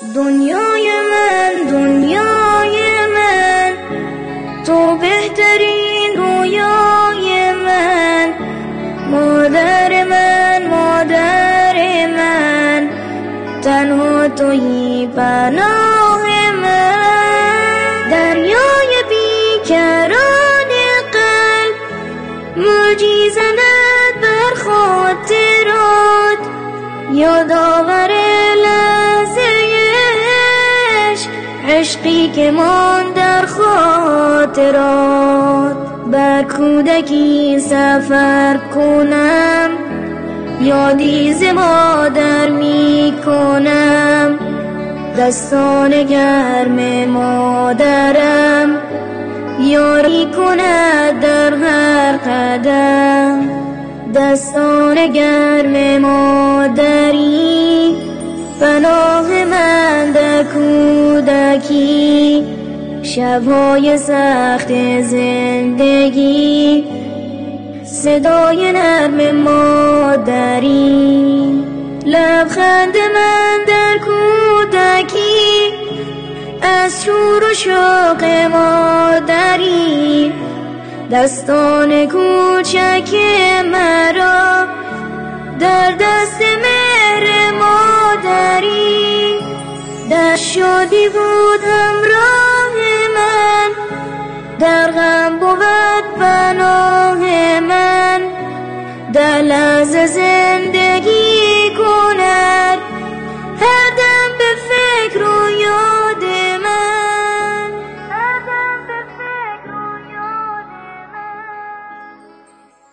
دنیای من دنیای من. تو بهترین رویای من. مادر من مادر من. تنها توی پناه من. دریای بیکران قلب. موجی زند بر خاطرات. یادآور عشقی که من در خاطرات بر کودکی سفر کنم یادی ز مادر می کنم دستان گرم مادرم. یاری کند در هر قدم دستان گرم مادری. پناه من در کودکی شبهای سخت زندگی. صدای نرم مادری لبخند من در کودکی. از شور و شوق مادری دستان کوچک شادی بود همراه من در غم بود پناه من. در لحظه